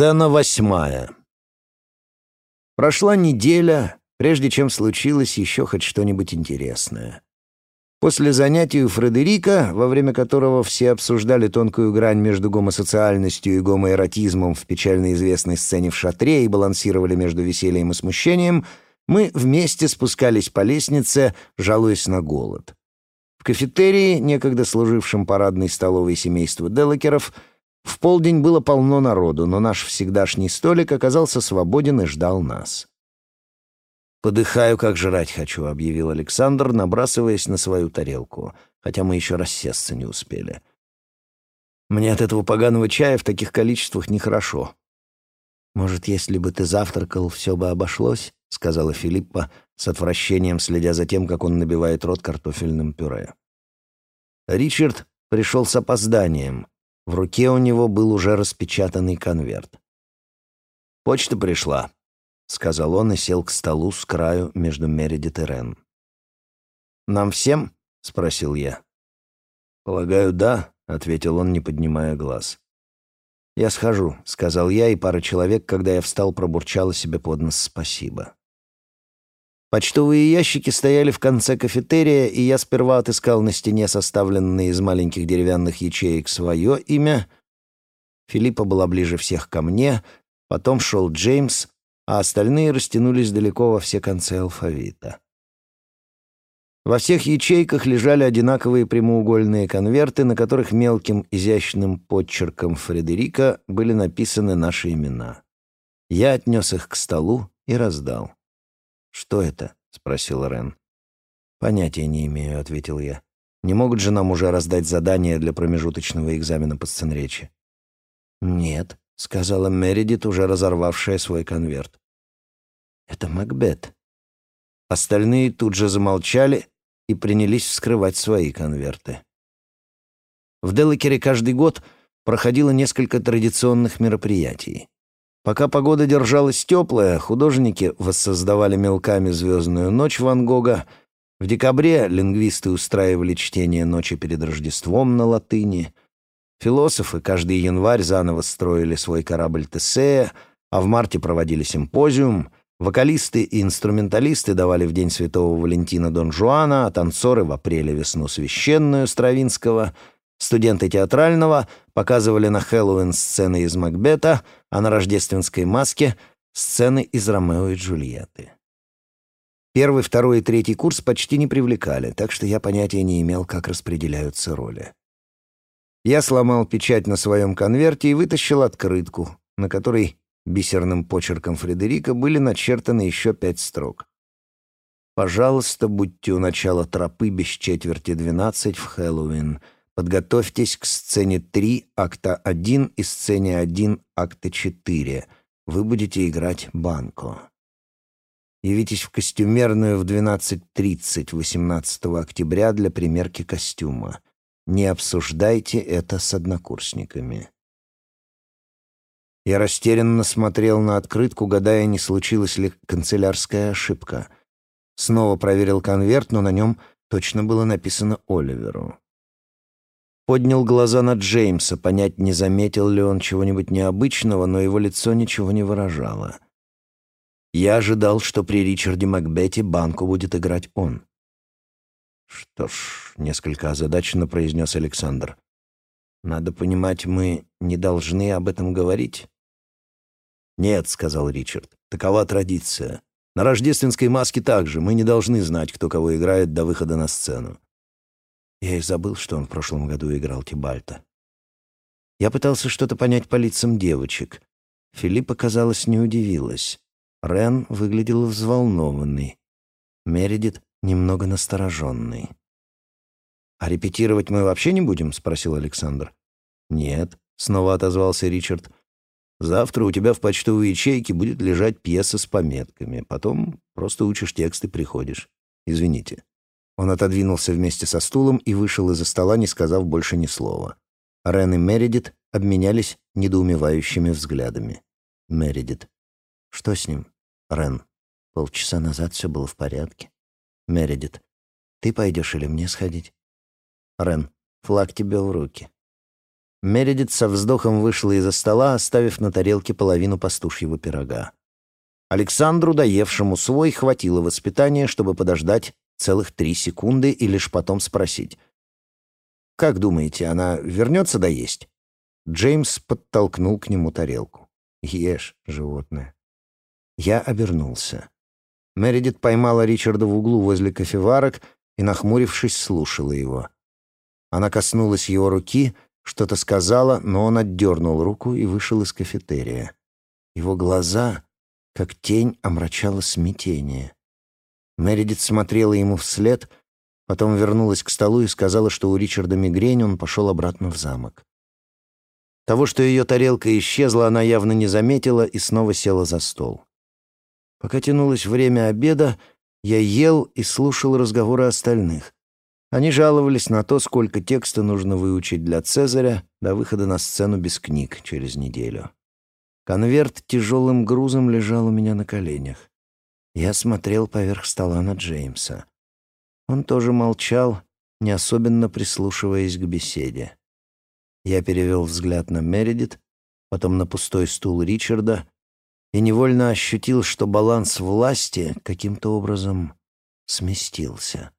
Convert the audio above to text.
Сцена восьмая. Прошла неделя, прежде чем случилось еще хоть что-нибудь интересное. После занятий у Фредерика, во время которого все обсуждали тонкую грань между гомосоциальностью и гомоэротизмом в печально известной сцене в шатре и балансировали между весельем и смущением, мы вместе спускались по лестнице, жалуясь на голод. В кафетерии, некогда служившем парадной столовой семейства Делакеров, в полдень было полно народу, но наш всегдашний столик оказался свободен и ждал нас. «Подыхаю, как жрать хочу», — объявил Александр, набрасываясь на свою тарелку, хотя мы еще рассесться не успели. «Мне от этого поганого чая в таких количествах нехорошо». «Может, если бы ты завтракал, все бы обошлось?» — сказала Филиппа, с отвращением следя за тем, как он набивает рот картофельным пюре. Ричард пришел с опозданием, в руке у него был уже распечатанный конверт. «Почта пришла», — сказал он и сел к столу с краю между Мередит и Рен. «Нам всем?» — спросил я. «Полагаю, да», — ответил он, не поднимая глаз. «Я схожу», — сказал я, и пара человек, когда я встал, пробурчала себе под нос «спасибо». Почтовые ящики стояли в конце кафетерия, и я сперва отыскал на стене составленное из маленьких деревянных ячеек свое имя. Филиппа была ближе всех ко мне, потом шел Джеймс, а остальные растянулись далеко во все концы алфавита. Во всех ячейках лежали одинаковые прямоугольные конверты, на которых мелким изящным подчерком Фредерика были написаны наши имена. Я отнес их к столу и раздал. «Что это?» — спросил Рен. «Понятия не имею», — ответил я. «Не могут же нам уже раздать задание для промежуточного экзамена по сценречи?» «Нет», — сказала Мередит, уже разорвавшая свой конверт. «Это Макбет». Остальные тут же замолчали и принялись вскрывать свои конверты. В Делакере каждый год проходило несколько традиционных мероприятий. Пока погода держалась теплая, художники воссоздавали мелками «Звездную ночь» Ван Гога. В декабре лингвисты устраивали чтение «Ночи перед Рождеством» на латыни. Философы каждый январь заново строили свой корабль Тесея, а в марте проводили симпозиум. Вокалисты и инструменталисты давали в День Святого Валентина Дон Жуана, а танцоры в апреле весну священную Стравинского — Студенты театрального показывали на Хэллоуин сцены из Макбета, а на рождественской маске — сцены из Ромео и Джульетты. Первый, второй и третий курс почти не привлекали, так что я понятия не имел, как распределяются роли. Я сломал печать на своем конверте и вытащил открытку, на которой бисерным почерком Фредерика были начертаны еще пять строк. «Пожалуйста, будьте у начала тропы без четверти двенадцать в Хэллоуин», Подготовьтесь к сцене 3 акта 1 и сцене 1 акта 4. Вы будете играть банко. Явитесь в костюмерную в 12.30 18 октября для примерки костюма. Не обсуждайте это с однокурсниками. Я растерянно смотрел на открытку, гадая, не случилась ли канцелярская ошибка. Снова проверил конверт, но на нем точно было написано Оливеру поднял глаза на Джеймса, понять, не заметил ли он чего-нибудь необычного, но его лицо ничего не выражало. Я ожидал, что при Ричарде Макбете банку будет играть он. «Что ж», — несколько озадаченно произнес Александр, — «надо понимать, мы не должны об этом говорить». «Нет», — сказал Ричард, — «такова традиция. На рождественской маске также мы не должны знать, кто кого играет до выхода на сцену. Я и забыл, что он в прошлом году играл Тибальта. Я пытался что-то понять по лицам девочек. Филиппа, казалось, не удивилась. Рен выглядел взволнованный. Мередит немного настороженный. «А репетировать мы вообще не будем?» — спросил Александр. «Нет», — снова отозвался Ричард. «Завтра у тебя в почтовой ячейке будет лежать пьеса с пометками. Потом просто учишь текст и приходишь. Извините». Он отодвинулся вместе со стулом и вышел из-за стола, не сказав больше ни слова. Рен и Мередит обменялись недоумевающими взглядами. Мередит. «Что с ним?» Рен. «Полчаса назад все было в порядке». Мередит. «Ты пойдешь или мне сходить?» Рен. «Флаг тебе в руки». Мередит со вздохом вышла из-за стола, оставив на тарелке половину пастушьего пирога. Александру, доевшему свой, хватило воспитания, чтобы подождать целых три секунды и лишь потом спросить. «Как думаете, она вернется доесть?» Джеймс подтолкнул к нему тарелку. «Ешь, животное». Я обернулся. Мередит поймала Ричарда в углу возле кофеварок и, нахмурившись, слушала его. Она коснулась его руки, что-то сказала, но он отдернул руку и вышел из кафетерия. Его глаза, как тень, омрачало смятение. Мередит смотрела ему вслед, потом вернулась к столу и сказала, что у Ричарда мигрень, он пошел обратно в замок. Того, что ее тарелка исчезла, она явно не заметила и снова села за стол. Пока тянулось время обеда, я ел и слушал разговоры остальных. Они жаловались на то, сколько текста нужно выучить для Цезаря до выхода на сцену без книг через неделю. Конверт тяжелым грузом лежал у меня на коленях. Я смотрел поверх стола на Джеймса. Он тоже молчал, не особенно прислушиваясь к беседе. Я перевел взгляд на Мередит, потом на пустой стул Ричарда и невольно ощутил, что баланс власти каким-то образом сместился.